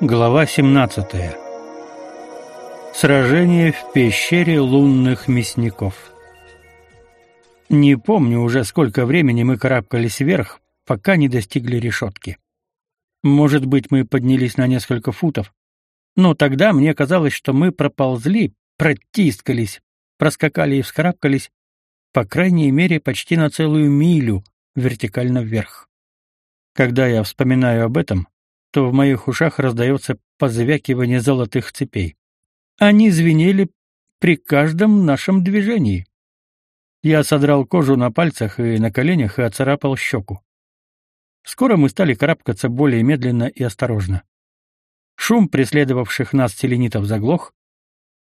Глава 17. Сражение в пещере лунных мясников. Не помню уже, сколько времени мы карабкались вверх, пока не достигли решетки. Может быть, мы поднялись на несколько футов, но тогда мне казалось, что мы проползли, протискались, проскакали и вскарабкались, по крайней мере, почти на целую милю вертикально вверх. Когда я вспоминаю об этом, то в моих ушах раздается позвякивание золотых цепей. Они звенели при каждом нашем движении. Я содрал кожу на пальцах и на коленях и оцарапал щеку. Скоро мы стали карабкаться более медленно и осторожно. Шум преследовавших нас селенитов заглох.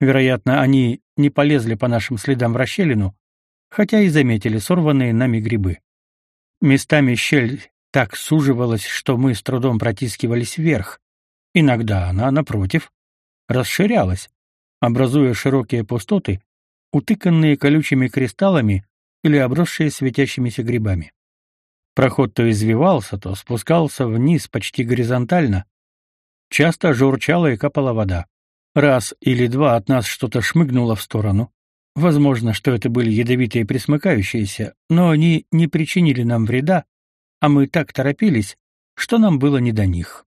Вероятно, они не полезли по нашим следам в расщелину, хотя и заметили сорванные нами грибы. Местами щель так суживалась, что мы с трудом протискивались вверх. Иногда она, напротив, расширялась, образуя широкие пустоты, утыканные колючими кристаллами или обросшие светящимися грибами. Проход то извивался, то спускался вниз почти горизонтально. Часто журчала и капала вода. Раз или два от нас что-то шмыгнуло в сторону. Возможно, что это были ядовитые присмыкающиеся, но они не причинили нам вреда, а мы так торопились, что нам было не до них.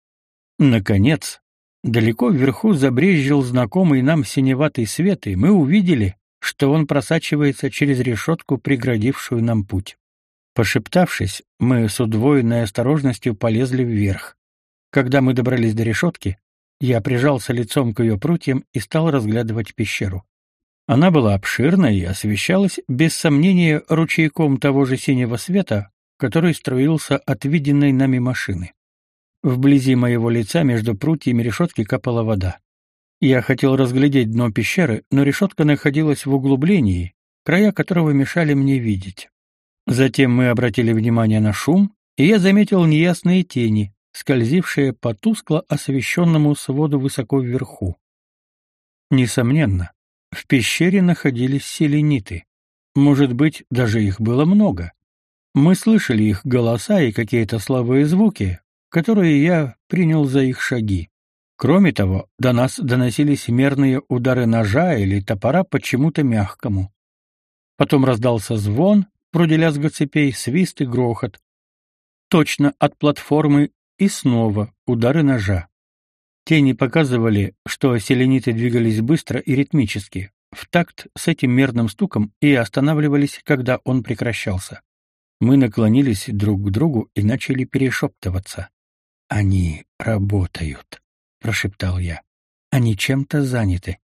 Наконец, далеко вверху забрезжил знакомый нам синеватый свет, и мы увидели, что он просачивается через решетку, преградившую нам путь. Пошептавшись, мы с удвоенной осторожностью полезли вверх. Когда мы добрались до решетки, я прижался лицом к ее прутьям и стал разглядывать пещеру. Она была обширна и освещалась, без сомнения, ручейком того же синего света, который струился от виденной нами машины. Вблизи моего лица между прутьями решетки капала вода. Я хотел разглядеть дно пещеры, но решетка находилась в углублении, края которого мешали мне видеть. Затем мы обратили внимание на шум, и я заметил неясные тени, скользившие по тускло освещенному своду высоко вверху. Несомненно, в пещере находились селениты. Может быть, даже их было много. Мы слышали их голоса и какие-то слабые звуки, которые я принял за их шаги. Кроме того, до нас доносились мерные удары ножа или топора почему-то мягкому. Потом раздался звон, вроде лязга цепей, свист и грохот. Точно от платформы и снова удары ножа. Тени показывали, что селениты двигались быстро и ритмически, в такт с этим мерным стуком и останавливались, когда он прекращался. Мы наклонились друг к другу и начали перешептываться. «Они работают», — прошептал я. «Они чем-то заняты».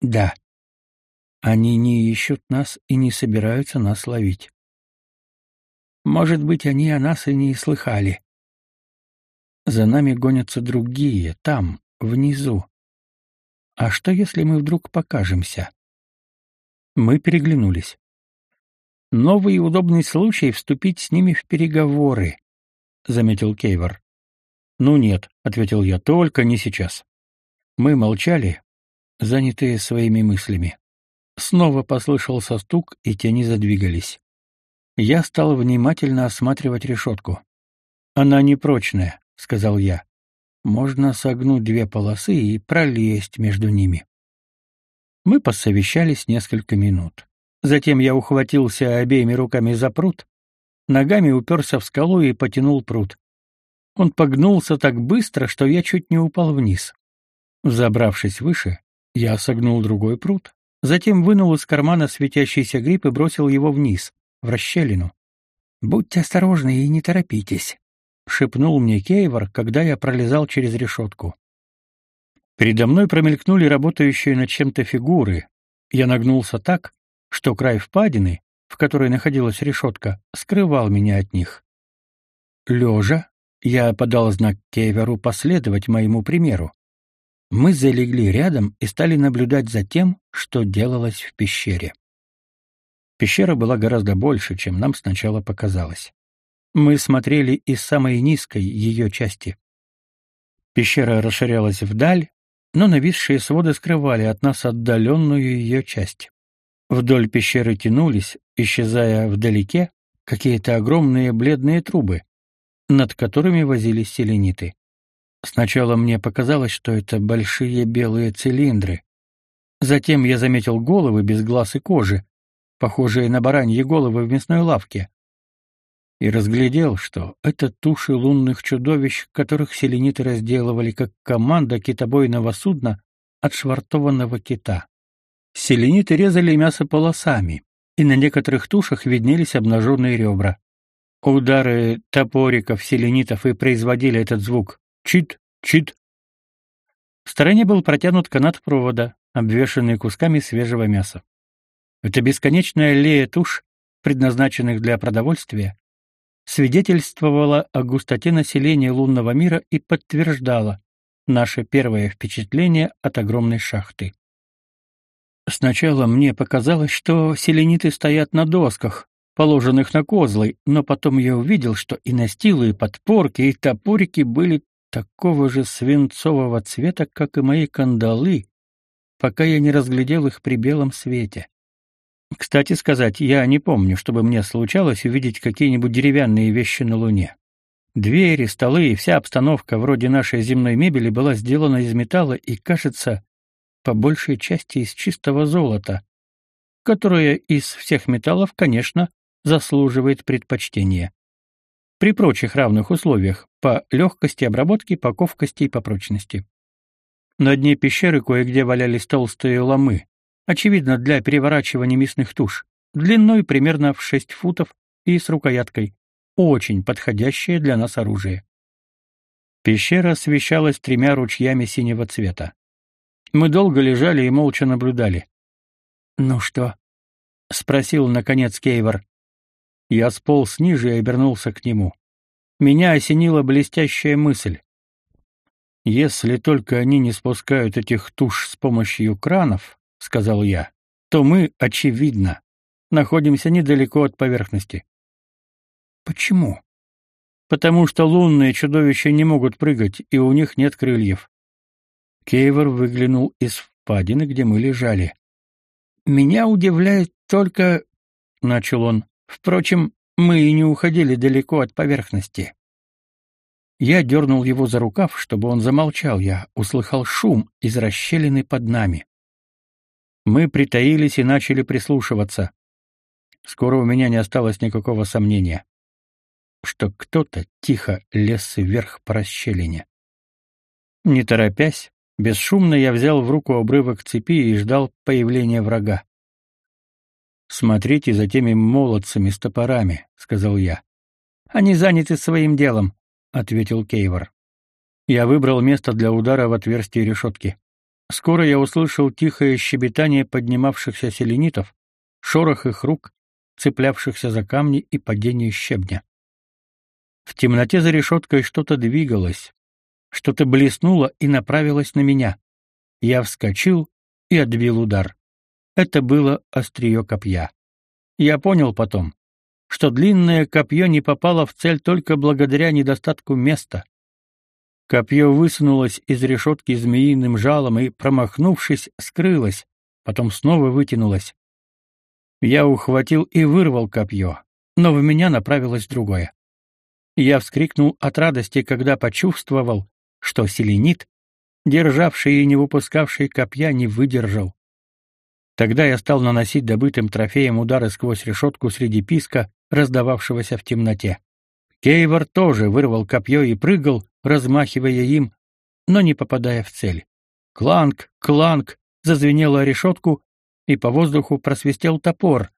«Да». «Они не ищут нас и не собираются нас ловить». «Может быть, они о нас и не слыхали». «За нами гонятся другие, там, внизу. А что, если мы вдруг покажемся?» Мы переглянулись новый и удобный случай вступить с ними в переговоры, заметил Кейвор. Ну нет, ответил я, только не сейчас. Мы молчали, занятые своими мыслями. Снова послышался стук, и тени задвигались. Я стал внимательно осматривать решетку. Она непрочная, сказал я. Можно согнуть две полосы и пролезть между ними. Мы посовещались несколько минут. Затем я ухватился обеими руками за прут, ногами уперся в скалу и потянул прут. Он погнулся так быстро, что я чуть не упал вниз. Забравшись выше, я согнул другой прут, затем вынул из кармана светящийся гриб и бросил его вниз, в расщелину. «Будьте осторожны и не торопитесь», — шепнул мне Кейвор, когда я пролезал через решетку. Передо мной промелькнули работающие над чем-то фигуры. Я нагнулся так, что край впадины, в которой находилась решетка, скрывал меня от них. Лежа, я подал знак Кеверу последовать моему примеру. Мы залегли рядом и стали наблюдать за тем, что делалось в пещере. Пещера была гораздо больше, чем нам сначала показалось. Мы смотрели из самой низкой ее части. Пещера расширялась вдаль, но нависшие своды скрывали от нас отдаленную ее часть. Вдоль пещеры тянулись, исчезая вдалеке, какие-то огромные бледные трубы, над которыми возились селениты. Сначала мне показалось, что это большие белые цилиндры. Затем я заметил головы без глаз и кожи, похожие на бараньи головы в мясной лавке. И разглядел, что это туши лунных чудовищ, которых селениты разделывали как команда китобойного судна от швартованного кита. Селениты резали мясо полосами, и на некоторых тушах виднелись обнаженные ребра. Удары топориков селенитов и производили этот звук. Чит, чит. В стороне был протянут канат провода, обвешанный кусками свежего мяса. Эта бесконечная аллея туш, предназначенных для продовольствия, свидетельствовала о густоте населения лунного мира и подтверждала наше первое впечатление от огромной шахты. Сначала мне показалось, что селениты стоят на досках, положенных на козлы, но потом я увидел, что и настилы, и подпорки, и топорики были такого же свинцового цвета, как и мои кандалы, пока я не разглядел их при белом свете. Кстати сказать, я не помню, чтобы мне случалось увидеть какие-нибудь деревянные вещи на Луне. Двери, столы и вся обстановка вроде нашей земной мебели была сделана из металла и, кажется, по большей части из чистого золота, которое из всех металлов, конечно, заслуживает предпочтения. При прочих равных условиях по легкости обработки, по ковкости и по прочности. На дне пещеры кое-где валялись толстые ломы, очевидно, для переворачивания мясных туш, длиной примерно в 6 футов и с рукояткой, очень подходящее для нас оружие. Пещера освещалась тремя ручьями синего цвета. Мы долго лежали и молча наблюдали. «Ну что?» — спросил, наконец, Кейвор. Я сполз ниже и обернулся к нему. Меня осенила блестящая мысль. «Если только они не спускают этих туш с помощью кранов», — сказал я, — «то мы, очевидно, находимся недалеко от поверхности». «Почему?» «Потому что лунные чудовища не могут прыгать, и у них нет крыльев. Кейвор выглянул из впадины, где мы лежали. «Меня удивляет только...» — начал он. «Впрочем, мы и не уходили далеко от поверхности». Я дернул его за рукав, чтобы он замолчал. Я услыхал шум из расщелины под нами. Мы притаились и начали прислушиваться. Скоро у меня не осталось никакого сомнения, что кто-то тихо лез вверх по расщелине. Не торопясь, Бесшумно я взял в руку обрывок цепи и ждал появления врага. «Смотрите за теми молодцами с топорами», — сказал я. «Они заняты своим делом», — ответил Кейвор. Я выбрал место для удара в отверстие решетки. Скоро я услышал тихое щебетание поднимавшихся селенитов, шорох их рук, цеплявшихся за камни и падение щебня. В темноте за решеткой что-то двигалось, что-то блеснуло и направилось на меня. Я вскочил и отбил удар. Это было острие копья. Я понял потом, что длинное копье не попало в цель только благодаря недостатку места. Копье высунулось из решетки змеиным жалом и, промахнувшись, скрылось, потом снова вытянулось. Я ухватил и вырвал копье, но в меня направилось другое. Я вскрикнул от радости, когда почувствовал, что селенит, державший и не выпускавший копья, не выдержал. Тогда я стал наносить добытым трофеем удары сквозь решетку среди писка, раздававшегося в темноте. Кейвор тоже вырвал копье и прыгал, размахивая им, но не попадая в цель. Кланг, кланг, зазвенела решетку, и по воздуху просвистел топор,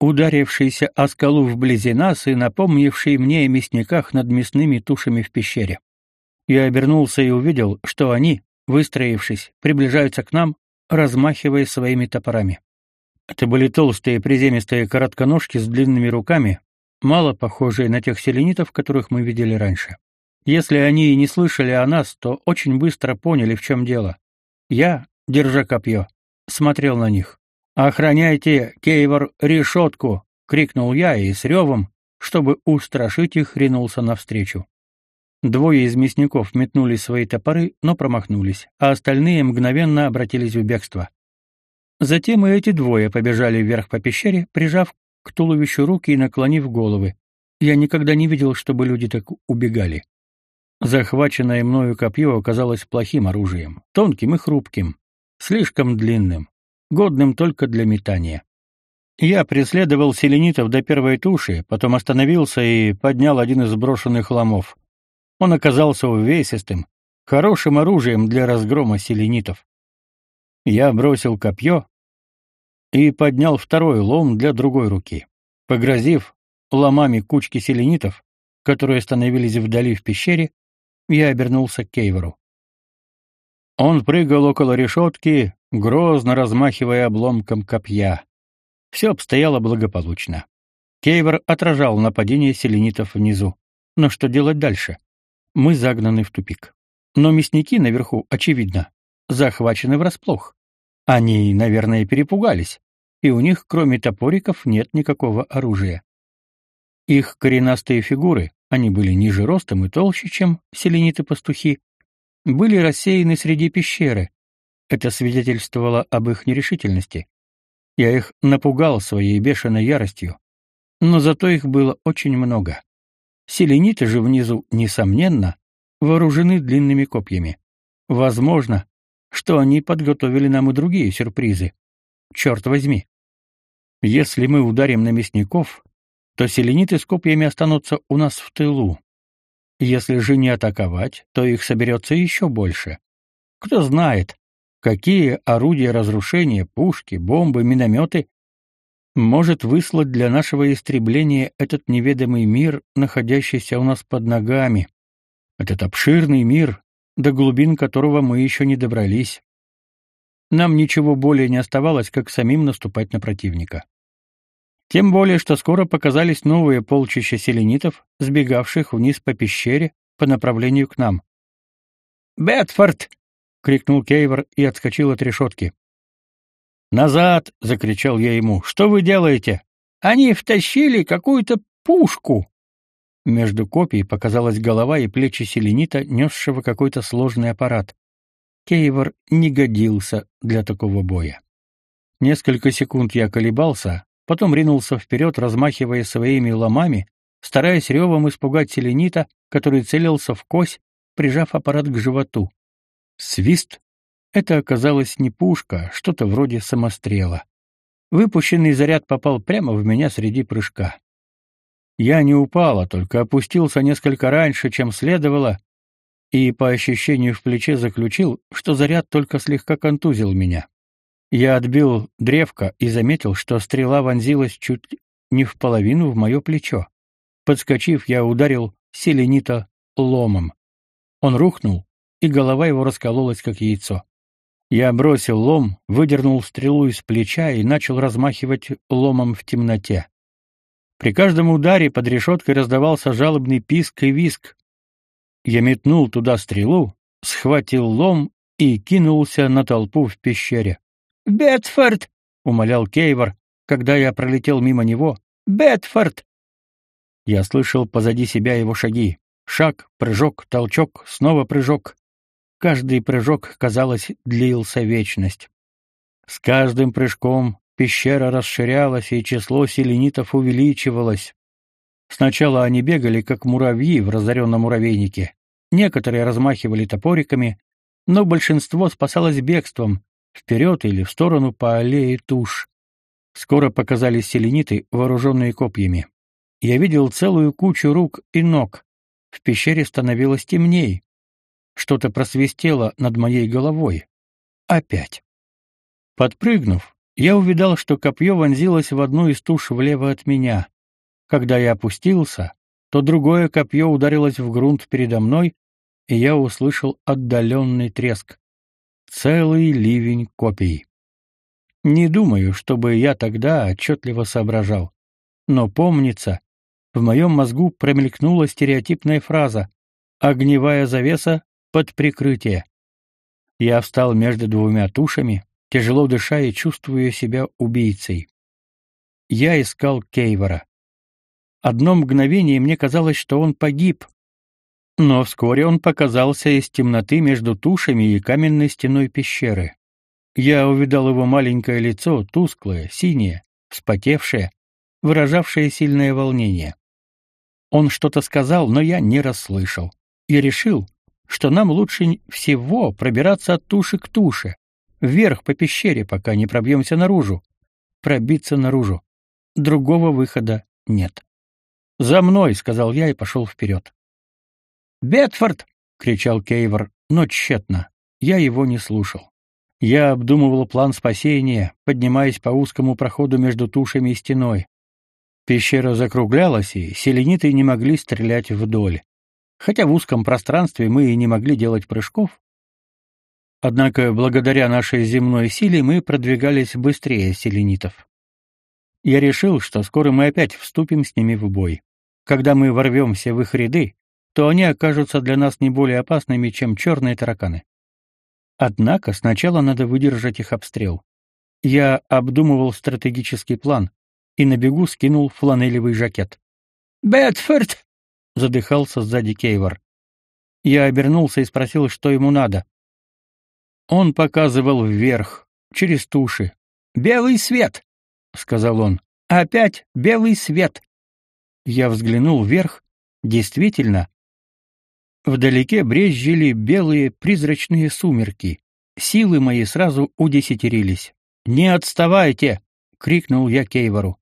ударившийся о скалу вблизи нас и напомнивший мне о мясниках над мясными тушами в пещере. Я обернулся и увидел, что они, выстроившись, приближаются к нам, размахивая своими топорами. Это были толстые приземистые коротконожки с длинными руками, мало похожие на тех селенитов, которых мы видели раньше. Если они и не слышали о нас, то очень быстро поняли, в чем дело. Я, держа копье, смотрел на них. «Охраняйте, Кейвор, решетку!» — крикнул я и с ревом, чтобы устрашить их, ринулся навстречу. Двое из мясников метнули свои топоры, но промахнулись, а остальные мгновенно обратились в бегство. Затем и эти двое побежали вверх по пещере, прижав к туловищу руки и наклонив головы. Я никогда не видел, чтобы люди так убегали. Захваченное мною копье оказалось плохим оружием, тонким и хрупким, слишком длинным, годным только для метания. Я преследовал селенитов до первой туши, потом остановился и поднял один из брошенных ломов. Он оказался увесистым, хорошим оружием для разгрома селенитов. Я бросил копье и поднял второй лом для другой руки. Погрозив ломами кучки селенитов, которые остановились вдали в пещере, я обернулся к Кейверу. Он прыгал около решетки, грозно размахивая обломком копья. Все обстояло благополучно. Кейвер отражал нападение селенитов внизу. Но что делать дальше? Мы загнаны в тупик. Но мясники наверху, очевидно, захвачены врасплох. Они, наверное, перепугались, и у них, кроме топориков, нет никакого оружия. Их коренастые фигуры, они были ниже ростом и толще, чем селениты-пастухи, были рассеяны среди пещеры. Это свидетельствовало об их нерешительности. Я их напугал своей бешеной яростью, но зато их было очень много. Селениты же внизу, несомненно, вооружены длинными копьями. Возможно, что они подготовили нам и другие сюрпризы. Черт возьми. Если мы ударим на мясников, то селениты с копьями останутся у нас в тылу. Если же не атаковать, то их соберется еще больше. Кто знает, какие орудия разрушения, пушки, бомбы, минометы может выслать для нашего истребления этот неведомый мир, находящийся у нас под ногами. Этот обширный мир, до глубин которого мы еще не добрались. Нам ничего более не оставалось, как самим наступать на противника. Тем более, что скоро показались новые полчища селенитов, сбегавших вниз по пещере по направлению к нам. «Бетфорд!» — крикнул Кейвор и отскочил от решетки. «Назад!» — закричал я ему. «Что вы делаете?» «Они втащили какую-то пушку!» Между копий показалась голова и плечи селенита, несшего какой-то сложный аппарат. Кейвор не годился для такого боя. Несколько секунд я колебался, потом ринулся вперед, размахивая своими ломами, стараясь ревом испугать селенита, который целился в кость, прижав аппарат к животу. Свист — это оказалось не пушка, а что-то вроде самострела. Выпущенный заряд попал прямо в меня среди прыжка. Я не упал, а только опустился несколько раньше, чем следовало, и по ощущению в плече заключил, что заряд только слегка контузил меня. Я отбил древко и заметил, что стрела вонзилась чуть не в половину в мое плечо. Подскочив, я ударил селенита ломом. Он рухнул, и голова его раскололась, как яйцо. Я бросил лом, выдернул стрелу из плеча и начал размахивать ломом в темноте. При каждом ударе под решеткой раздавался жалобный писк и виск. Я метнул туда стрелу, схватил лом и кинулся на толпу в пещере. Бетфорд, умолял Кейвор, когда я пролетел мимо него. Бетфорд. Я слышал позади себя его шаги. Шаг, прыжок, толчок, снова прыжок. Каждый прыжок, казалось, длился вечность. С каждым прыжком пещера расширялась, и число селенитов увеличивалось. Сначала они бегали, как муравьи в разоренном муравейнике. Некоторые размахивали топориками, но большинство спасалось бегством, вперед или в сторону по аллее туш. Скоро показались селениты, вооруженные копьями. Я видел целую кучу рук и ног. В пещере становилось темней. Что-то просвистело над моей головой. Опять. Подпрыгнув, я увидал, что копье вонзилось в одну из туш влево от меня. Когда я опустился, то другое копье ударилось в грунт передо мной, и я услышал отдаленный треск целый ливень копий. Не думаю, чтобы я тогда отчетливо соображал. Но помнится, в моем мозгу промелькнула стереотипная фраза «огневая завеса под прикрытие». Я встал между двумя тушами, тяжело дыша и чувствуя себя убийцей. Я искал Кейвора. Одно мгновение мне казалось, что он погиб, но вскоре он показался из темноты между тушами и каменной стеной пещеры. Я увидал его маленькое лицо, тусклое, синее, вспотевшее, выражавшее сильное волнение. Он что-то сказал, но я не расслышал. я решил, что нам лучше всего пробираться от туши к туше, вверх по пещере, пока не пробьемся наружу. Пробиться наружу. Другого выхода нет. «За мной!» — сказал я и пошел вперед. «Бетфорд!» — кричал Кейвор, но тщетно. Я его не слушал. Я обдумывал план спасения, поднимаясь по узкому проходу между тушами и стеной. Пещера закруглялась, и селениты не могли стрелять вдоль. Хотя в узком пространстве мы и не могли делать прыжков. Однако благодаря нашей земной силе мы продвигались быстрее селенитов. Я решил, что скоро мы опять вступим с ними в бой. Когда мы ворвемся в их ряды, то они окажутся для нас не более опасными, чем черные тараканы. Однако сначала надо выдержать их обстрел. Я обдумывал стратегический план и на бегу скинул фланелевый жакет. «Бетфорд!» — задыхался сзади Кейвор. Я обернулся и спросил, что ему надо. Он показывал вверх, через туши. «Белый свет!» — сказал он. «Опять белый свет!» Я взглянул вверх. Действительно, вдалеке брезжили белые призрачные сумерки. Силы мои сразу удесятерились. «Не отставайте!» — крикнул я Кейвору.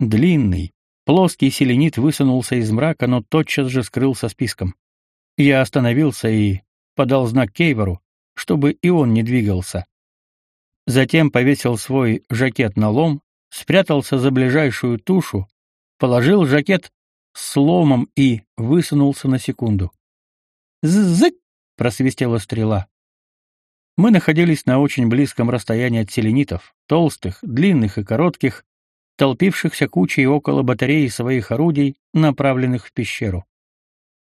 Длинный, плоский селенит высунулся из мрака, но тотчас же скрылся списком. Я остановился и подал знак Кейвору, чтобы и он не двигался. Затем повесил свой жакет на лом, спрятался за ближайшую тушу, положил жакет с ломом и высунулся на секунду. «Зык!» — просвистела стрела. Мы находились на очень близком расстоянии от селенитов, толстых, длинных и коротких, толпившихся кучей около батареи своих орудий, направленных в пещеру.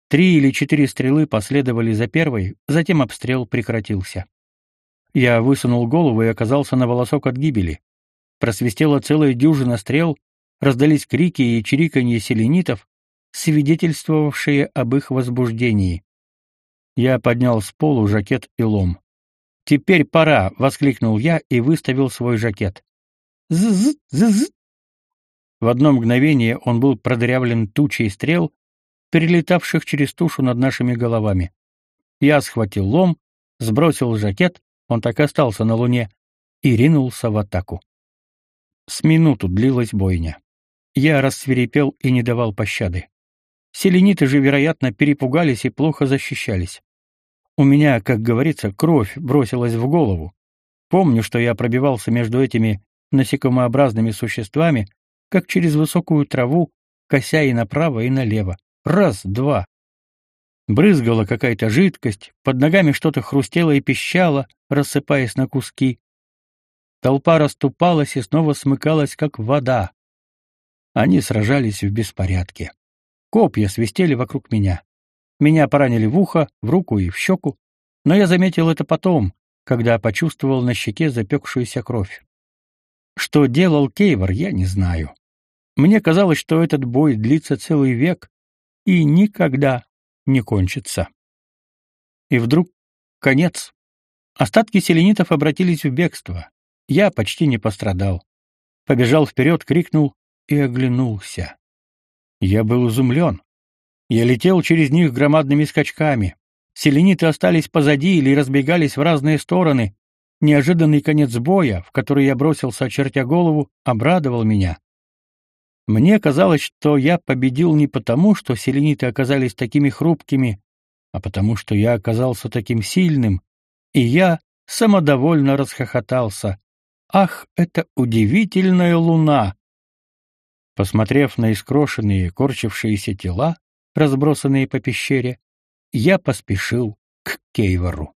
Три или четыре стрелы последовали за первой, затем обстрел прекратился. Я высунул голову и оказался на волосок от гибели. Просвистела целая дюжина стрел, раздались крики и чириканье селенитов, свидетельствовавшие об их возбуждении. Я поднял с полу жакет и лом. «Теперь пора!» — воскликнул я и выставил свой жакет. «З-з! В одно мгновение он был продырявлен тучей стрел, перелетавших через тушу над нашими головами. Я схватил лом, сбросил жакет, он так и остался на луне, и ринулся в атаку. С минуту длилась бойня. Я рассверепел и не давал пощады. Селениты же, вероятно, перепугались и плохо защищались. У меня, как говорится, кровь бросилась в голову. Помню, что я пробивался между этими насекомообразными существами, как через высокую траву, кося и направо, и налево. Раз, два. Брызгала какая-то жидкость, под ногами что-то хрустело и пищало, рассыпаясь на куски. Толпа расступалась и снова смыкалась, как вода. Они сражались в беспорядке. Копья свистели вокруг меня. Меня поранили в ухо, в руку и в щеку, но я заметил это потом, когда почувствовал на щеке запекшуюся кровь. Что делал Кейвор, я не знаю. Мне казалось, что этот бой длится целый век и никогда не кончится. И вдруг конец. Остатки селенитов обратились в бегство. Я почти не пострадал. Побежал вперед, крикнул и оглянулся. Я был изумлен. Я летел через них громадными скачками. Селениты остались позади или разбегались в разные стороны. Неожиданный конец боя, в который я бросился, очертя голову, обрадовал меня. Мне казалось, что я победил не потому, что селениты оказались такими хрупкими, а потому что я оказался таким сильным, и я самодовольно расхохотался. Ах, это удивительная луна! Посмотрев на искрошенные, корчившиеся тела, разбросанные по пещере, я поспешил к Кейвору.